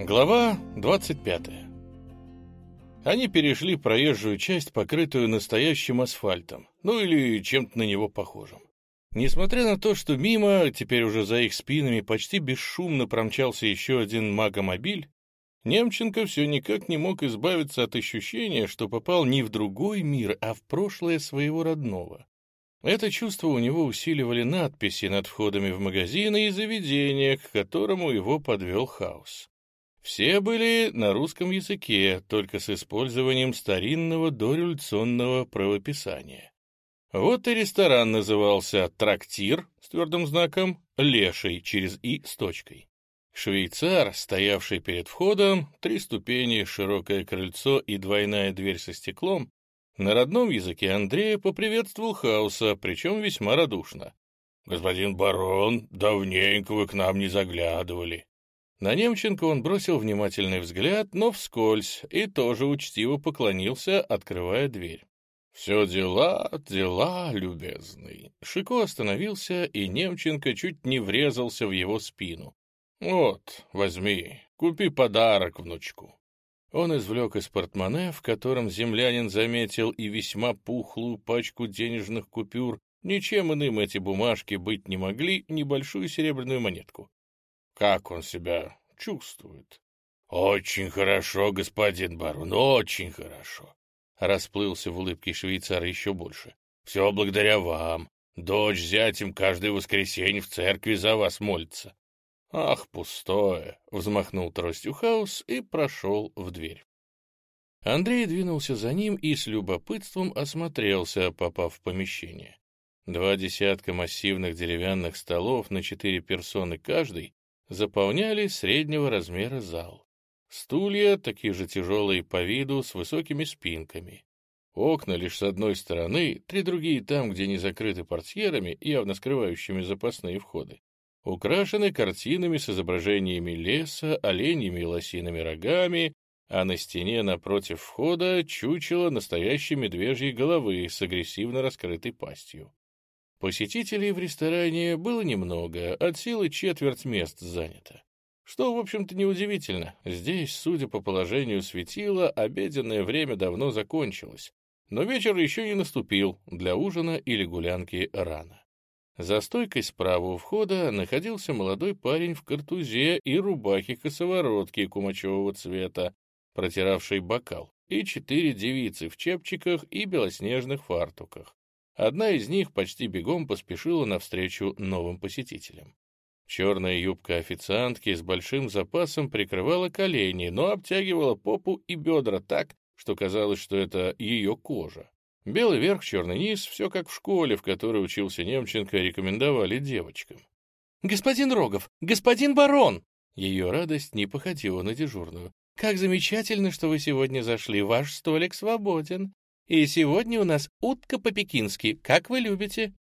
Глава 25. Они перешли проезжую часть, покрытую настоящим асфальтом, ну или чем-то на него похожим. Несмотря на то, что мимо, теперь уже за их спинами, почти бесшумно промчался еще один магомобиль, Немченко все никак не мог избавиться от ощущения, что попал не в другой мир, а в прошлое своего родного. Это чувство у него усиливали надписи над входами в магазины и заведения, к которому его подвел хаос. Все были на русском языке, только с использованием старинного дореволюционного правописания. Вот и ресторан назывался «Трактир» с твердым знаком, «Леший» через «и» с точкой. Швейцар, стоявший перед входом, три ступени, широкое крыльцо и двойная дверь со стеклом, на родном языке Андрея поприветствовал Хауса, причем весьма радушно. «Господин барон, давненько вы к нам не заглядывали». На Немченко он бросил внимательный взгляд, но вскользь, и тоже учтиво поклонился, открывая дверь. «Все дела, дела, любезный». Шико остановился, и Немченко чуть не врезался в его спину. «Вот, возьми, купи подарок внучку». Он извлек из портмоне, в котором землянин заметил и весьма пухлую пачку денежных купюр, ничем иным эти бумажки быть не могли, небольшую серебряную монетку. Как он себя чувствует? Очень хорошо, господин барон, очень хорошо. Расплылся в улыбке швейцар еще больше. Все благодаря вам. Дочь зятем каждое воскресенье в церкви за вас молится. Ах, пустое! Взмахнул тростью хаос и прошел в дверь. Андрей двинулся за ним и с любопытством осмотрелся, попав в помещение. Два десятка массивных деревянных столов на четыре персоны каждый заполняли среднего размера зал. Стулья, такие же тяжелые по виду, с высокими спинками. Окна лишь с одной стороны, три другие там, где не закрыты портьерами, явно скрывающими запасные входы. Украшены картинами с изображениями леса, оленями и лосиными рогами, а на стене напротив входа чучело настоящей медвежьей головы с агрессивно раскрытой пастью. Посетителей в ресторане было немного, от силы четверть мест занято. Что, в общем-то, неудивительно. Здесь, судя по положению светила, обеденное время давно закончилось. Но вечер еще не наступил, для ужина или гулянки рано. За стойкой справа у входа находился молодой парень в картузе и рубахе косоворотки кумачевого цвета, протиравший бокал, и четыре девицы в чепчиках и белоснежных фартуках. Одна из них почти бегом поспешила навстречу новым посетителям. Черная юбка официантки с большим запасом прикрывала колени, но обтягивала попу и бедра так, что казалось, что это ее кожа. Белый верх, черный низ, все как в школе, в которой учился Немченко, рекомендовали девочкам. «Господин Рогов! Господин барон!» Ее радость не походила на дежурную. «Как замечательно, что вы сегодня зашли. Ваш столик свободен. И сегодня у нас утка по-пекински, как вы любите».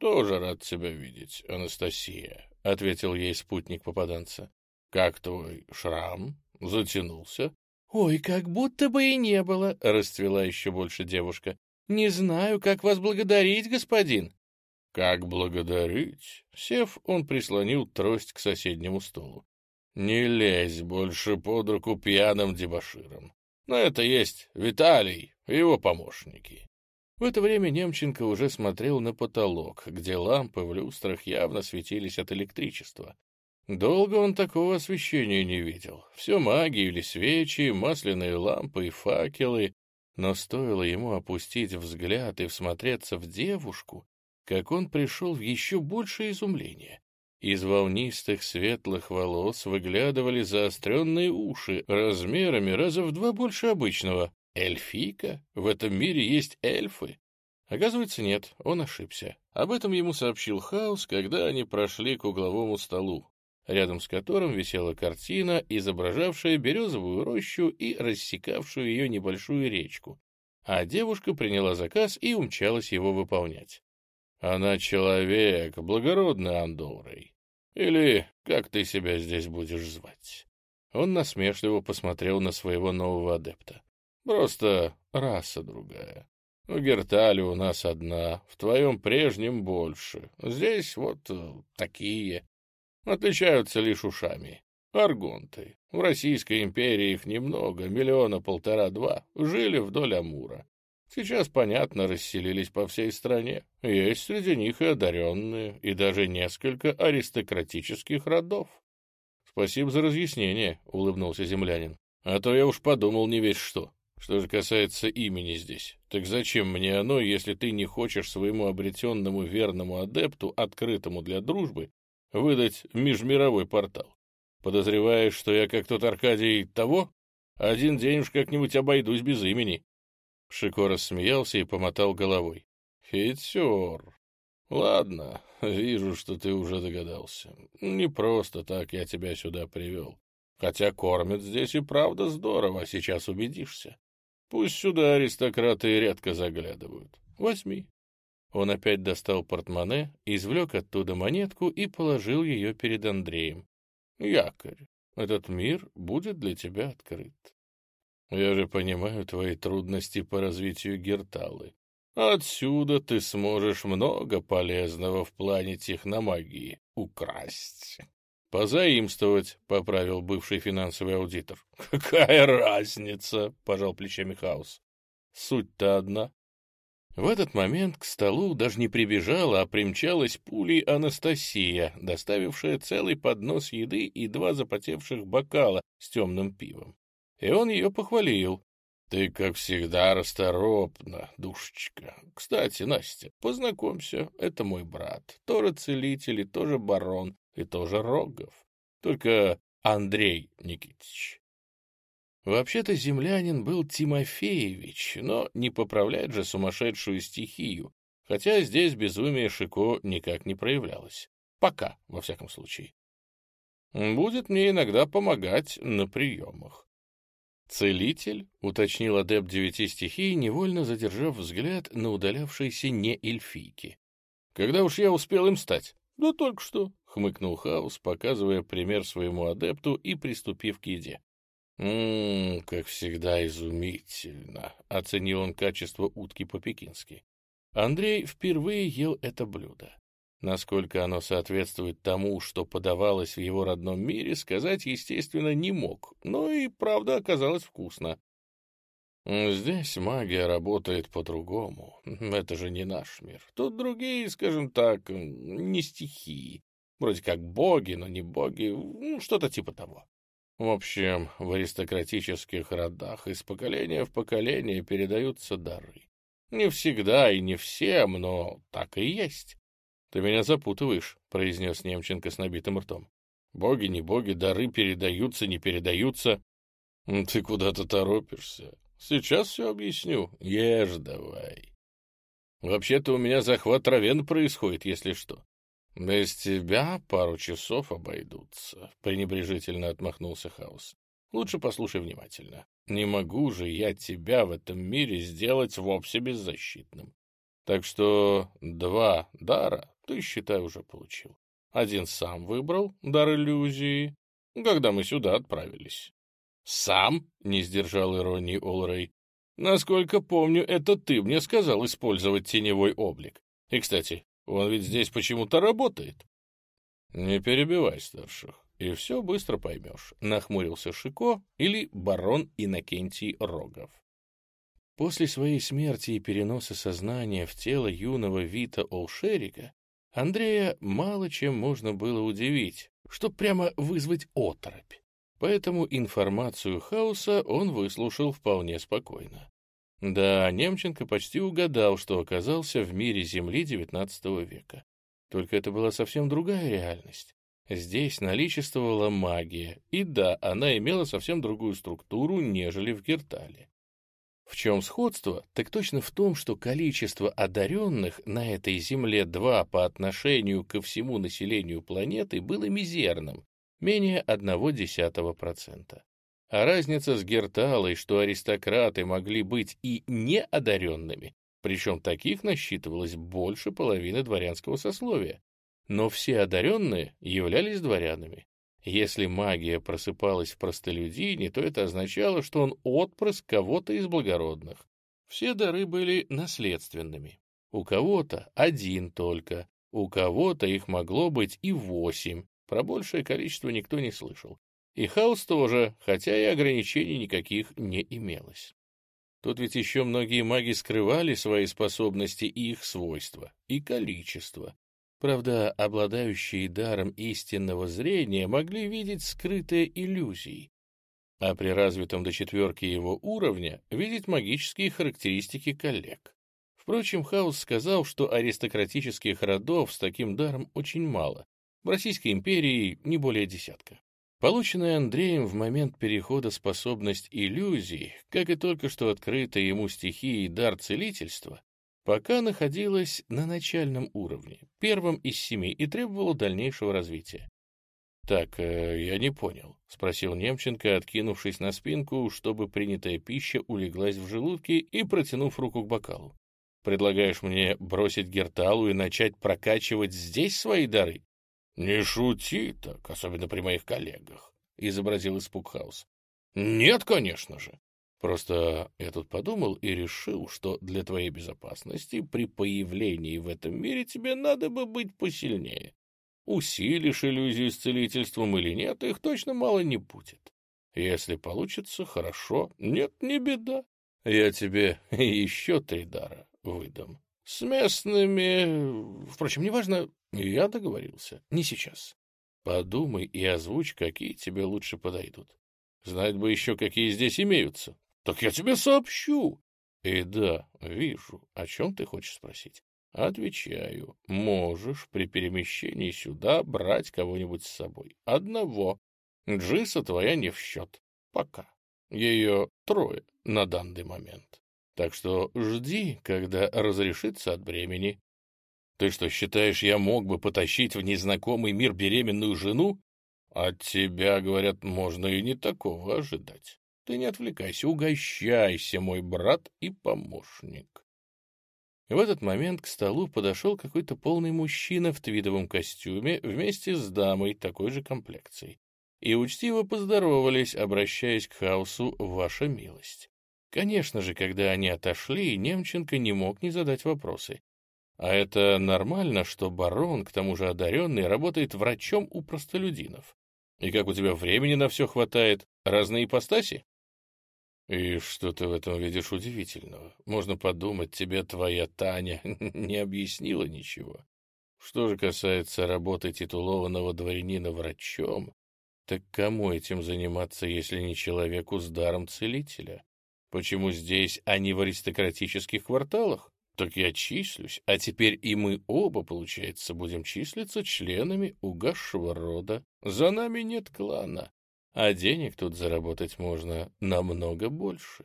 «Тоже рад тебя видеть, Анастасия», — ответил ей спутник попаданца. «Как твой шрам? Затянулся?» «Ой, как будто бы и не было», — расцвела еще больше девушка. «Не знаю, как вас благодарить, господин». «Как благодарить?» Сев, он прислонил трость к соседнему столу. «Не лезь больше под руку пьяным дебоширам. Но это есть Виталий, его помощники. В это время Немченко уже смотрел на потолок, где лампы в люстрах явно светились от электричества. Долго он такого освещения не видел. Все маги или свечи, масляные лампы и факелы. Но стоило ему опустить взгляд и всмотреться в девушку, как он пришел в еще большее изумление. Из волнистых светлых волос выглядывали заостренные уши, размерами раза в два больше обычного. Эльфика? В этом мире есть эльфы? Оказывается, нет, он ошибся. Об этом ему сообщил Хаус, когда они прошли к угловому столу, рядом с которым висела картина, изображавшая березовую рощу и рассекавшую ее небольшую речку. А девушка приняла заказ и умчалась его выполнять. Она человек, благородный Андорой. Или как ты себя здесь будешь звать?» Он насмешливо посмотрел на своего нового адепта. «Просто раса другая. У Гертали у нас одна, в твоем прежнем больше. Здесь вот э, такие. Отличаются лишь ушами. Аргонты. В Российской империи их немного, миллиона полтора-два, жили вдоль Амура. Сейчас, понятно, расселились по всей стране. Есть среди них и одаренные, и даже несколько аристократических родов. «Спасибо за разъяснение», — улыбнулся землянин. «А то я уж подумал не весь что. Что же касается имени здесь, так зачем мне оно, если ты не хочешь своему обретенному верному адепту, открытому для дружбы, выдать межмировой портал? Подозреваешь, что я как тот Аркадий того? Один день уж как-нибудь обойдусь без имени». Шико рассмеялся и помотал головой. «Хитер. Ладно, вижу, что ты уже догадался. Не просто так я тебя сюда привел. Хотя кормят здесь и правда здорово, сейчас убедишься. Пусть сюда аристократы редко заглядывают. Возьми». Он опять достал портмоне, извлек оттуда монетку и положил ее перед Андреем. «Якорь, этот мир будет для тебя открыт. Я же понимаю твои трудности по развитию Герталы. Отсюда ты сможешь много полезного в плане техномагии украсть. «Позаимствовать», — поправил бывший финансовый аудитор. «Какая разница?» — пожал плечами Хаус. «Суть-то одна». В этот момент к столу даже не прибежала, а примчалась пулей Анастасия, доставившая целый поднос еды и два запотевших бокала с темным пивом и он ее похвалил. «Ты, как всегда, расторопна, душечка. Кстати, Настя, познакомься, это мой брат. Тоже целитель и тоже барон, и тоже Рогов. Только Андрей Никитич». Вообще-то землянин был Тимофеевич, но не поправлять же сумасшедшую стихию, хотя здесь безумие Шико никак не проявлялось. Пока, во всяком случае. Будет мне иногда помогать на приемах. «Целитель?» — уточнил адепт девяти стихий, невольно задержав взгляд на удалявшейся не эльфийки. «Когда уж я успел им стать?» «Да только что», — хмыкнул Хаус, показывая пример своему адепту и приступив к еде. «Ммм, как всегда изумительно», — оценил он качество утки по-пекински. Андрей впервые ел это блюдо. Насколько оно соответствует тому, что подавалось в его родном мире, сказать, естественно, не мог, но и правда оказалось вкусно. Здесь магия работает по-другому. Это же не наш мир. Тут другие, скажем так, не стихии. Вроде как боги, но не боги, ну, что-то типа того. В общем, в аристократических родах из поколения в поколение передаются дары. Не всегда и не всем, но так и есть. «Ты меня запутываешь», — произнес Немченко с набитым ртом. «Боги, не боги, дары передаются, не передаются». «Ты куда-то торопишься. Сейчас все объясню. Ешь давай». «Вообще-то у меня захват равен происходит, если что». «Без тебя пару часов обойдутся», — пренебрежительно отмахнулся Хаус. «Лучше послушай внимательно. Не могу же я тебя в этом мире сделать вовсе беззащитным. Так что два дара ты, считай, уже получил. Один сам выбрал дар иллюзии, когда мы сюда отправились. «Сам?» — не сдержал иронии Олрей. «Насколько помню, это ты мне сказал использовать теневой облик. И, кстати, он ведь здесь почему-то работает». «Не перебивай старших, и все быстро поймешь», — нахмурился Шико или барон Иннокентий Рогов. После своей смерти и переноса сознания в тело юного Вита Олшерика Андрея мало чем можно было удивить, чтоб прямо вызвать оторопь. Поэтому информацию хаоса он выслушал вполне спокойно. Да, Немченко почти угадал, что оказался в мире Земли XIX века. Только это была совсем другая реальность. Здесь наличествовала магия, и да, она имела совсем другую структуру, нежели в Гертале. В чем сходство? Так точно в том, что количество одаренных на этой Земле 2 по отношению ко всему населению планеты было мизерным, менее 0,1%. А разница с Герталой, что аристократы могли быть и неодаренными, причем таких насчитывалось больше половины дворянского сословия. Но все одаренные являлись дворянами. Если магия просыпалась в простолюдине, то это означало, что он отпрыск кого-то из благородных. Все дары были наследственными. У кого-то один только, у кого-то их могло быть и восемь, про большее количество никто не слышал. И Хаус тоже, хотя и ограничений никаких не имелось. Тут ведь еще многие маги скрывали свои способности и их свойства, и количество. Правда, обладающие даром истинного зрения могли видеть скрытые иллюзии, а при развитом до четверки его уровня видеть магические характеристики коллег. Впрочем, Хаус сказал, что аристократических родов с таким даром очень мало, в Российской империи не более десятка. Полученная Андреем в момент перехода способность иллюзий, как и только что открытая ему стихией дар целительства, пока находилась на начальном уровне, первом из семи, и требовала дальнейшего развития. «Так, э, я не понял», — спросил Немченко, откинувшись на спинку, чтобы принятая пища улеглась в желудке и протянув руку к бокалу. «Предлагаешь мне бросить Герталу и начать прокачивать здесь свои дары?» «Не шути так, особенно при моих коллегах», — изобразил испуг Хаус. «Нет, конечно же. Просто я тут подумал и решил, что для твоей безопасности при появлении в этом мире тебе надо бы быть посильнее. Усилишь иллюзию с целительством или нет, их точно мало не будет. Если получится, хорошо. Нет, не беда. Я тебе еще три дара выдам. С местными... Впрочем, неважно, я договорился. Не сейчас. Подумай и озвучь, какие тебе лучше подойдут. Знать бы еще, какие здесь имеются. Так я тебе сообщу. И да, вижу. О чем ты хочешь спросить? Отвечаю. Можешь при перемещении сюда брать кого-нибудь с собой. Одного. Джиса твоя не в счет. Пока. Ее трое на данный момент. Так что жди, когда разрешится от бремени. Ты что, считаешь, я мог бы потащить в незнакомый мир беременную жену? От тебя, говорят, можно и не такого ожидать. Ты не отвлекайся, угощайся, мой брат и помощник. И в этот момент к столу подошел какой-то полный мужчина в твидовом костюме вместе с дамой такой же комплекции. И учтиво поздоровались, обращаясь к хаосу «Ваша милость». Конечно же, когда они отошли, Немченко не мог не задать вопросы. А это нормально, что барон, к тому же одаренный, работает врачом у простолюдинов? И как у тебя времени на все хватает? Разные ипостаси? И что ты в этом видишь удивительного? Можно подумать, тебе твоя Таня не объяснила ничего. Что же касается работы титулованного дворянина врачом, так кому этим заниматься, если не человеку с даром целителя? Почему здесь, а не в аристократических кварталах? Так я числюсь, а теперь и мы оба, получается, будем числиться членами угасшего рода. За нами нет клана, а денег тут заработать можно намного больше.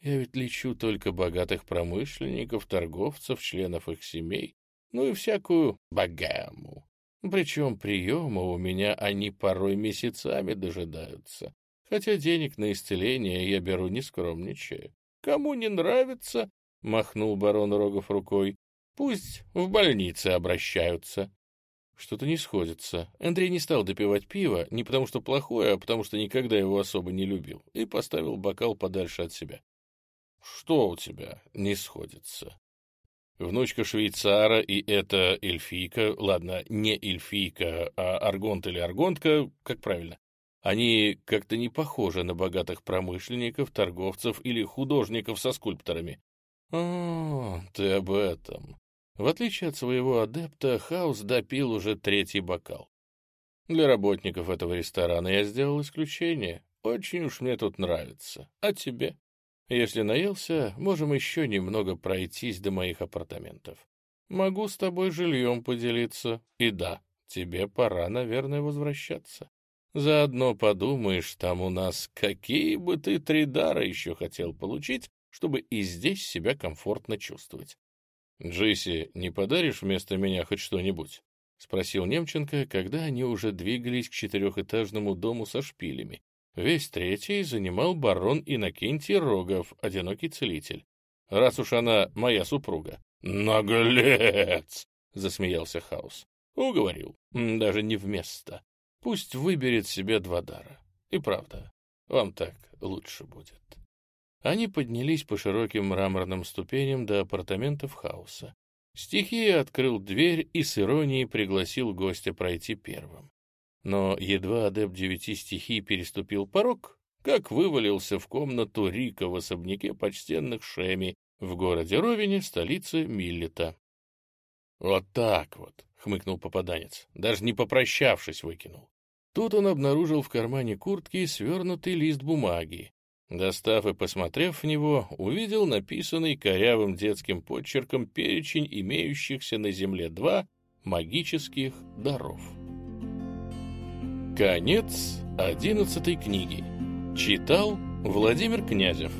Я ведь лечу только богатых промышленников, торговцев, членов их семей, ну и всякую богаму. Причем приема у меня они порой месяцами дожидаются хотя денег на исцеление я беру не скромничая. Кому не нравится, — махнул барон Рогов рукой, — пусть в больнице обращаются. Что-то не сходится. Андрей не стал допивать пиво, не потому что плохое, а потому что никогда его особо не любил, и поставил бокал подальше от себя. Что у тебя не сходится? Внучка швейцара и эта эльфийка, ладно, не эльфийка, а аргонт или аргонтка, как правильно, они как-то не похожи на богатых промышленников, торговцев или художников со скульпторами. О, ты об этом. В отличие от своего адепта, Хаус допил уже третий бокал. Для работников этого ресторана я сделал исключение. Очень уж мне тут нравится. А тебе? Если наелся, можем еще немного пройтись до моих апартаментов. Могу с тобой жильем поделиться. И да, тебе пора, наверное, возвращаться. Заодно подумаешь, там у нас какие бы ты три дара еще хотел получить, чтобы и здесь себя комфортно чувствовать. Джесси, не подаришь вместо меня хоть что-нибудь? — спросил Немченко, когда они уже двигались к четырехэтажному дому со шпилями. Весь третий занимал барон Иннокентий Рогов, одинокий целитель. Раз уж она моя супруга. «Наглец!» — засмеялся Хаус. Уговорил. Даже не вместо. Пусть выберет себе два дара. И правда, вам так лучше будет. Они поднялись по широким мраморным ступеням до апартаментов хаоса. Стихия открыл дверь и с иронией пригласил гостя пройти первым. Но едва адепт девяти стихий переступил порог, как вывалился в комнату Рика в особняке почтенных Шеми в городе Ровине, столице Миллета. «Вот так вот», — хмыкнул попаданец, даже не попрощавшись выкинул. Тут он обнаружил в кармане куртки свернутый лист бумаги. Достав и посмотрев в него, увидел написанный корявым детским подчерком перечень имеющихся на Земле два магических даров. Конец одиннадцатой книги. Читал Владимир Князев.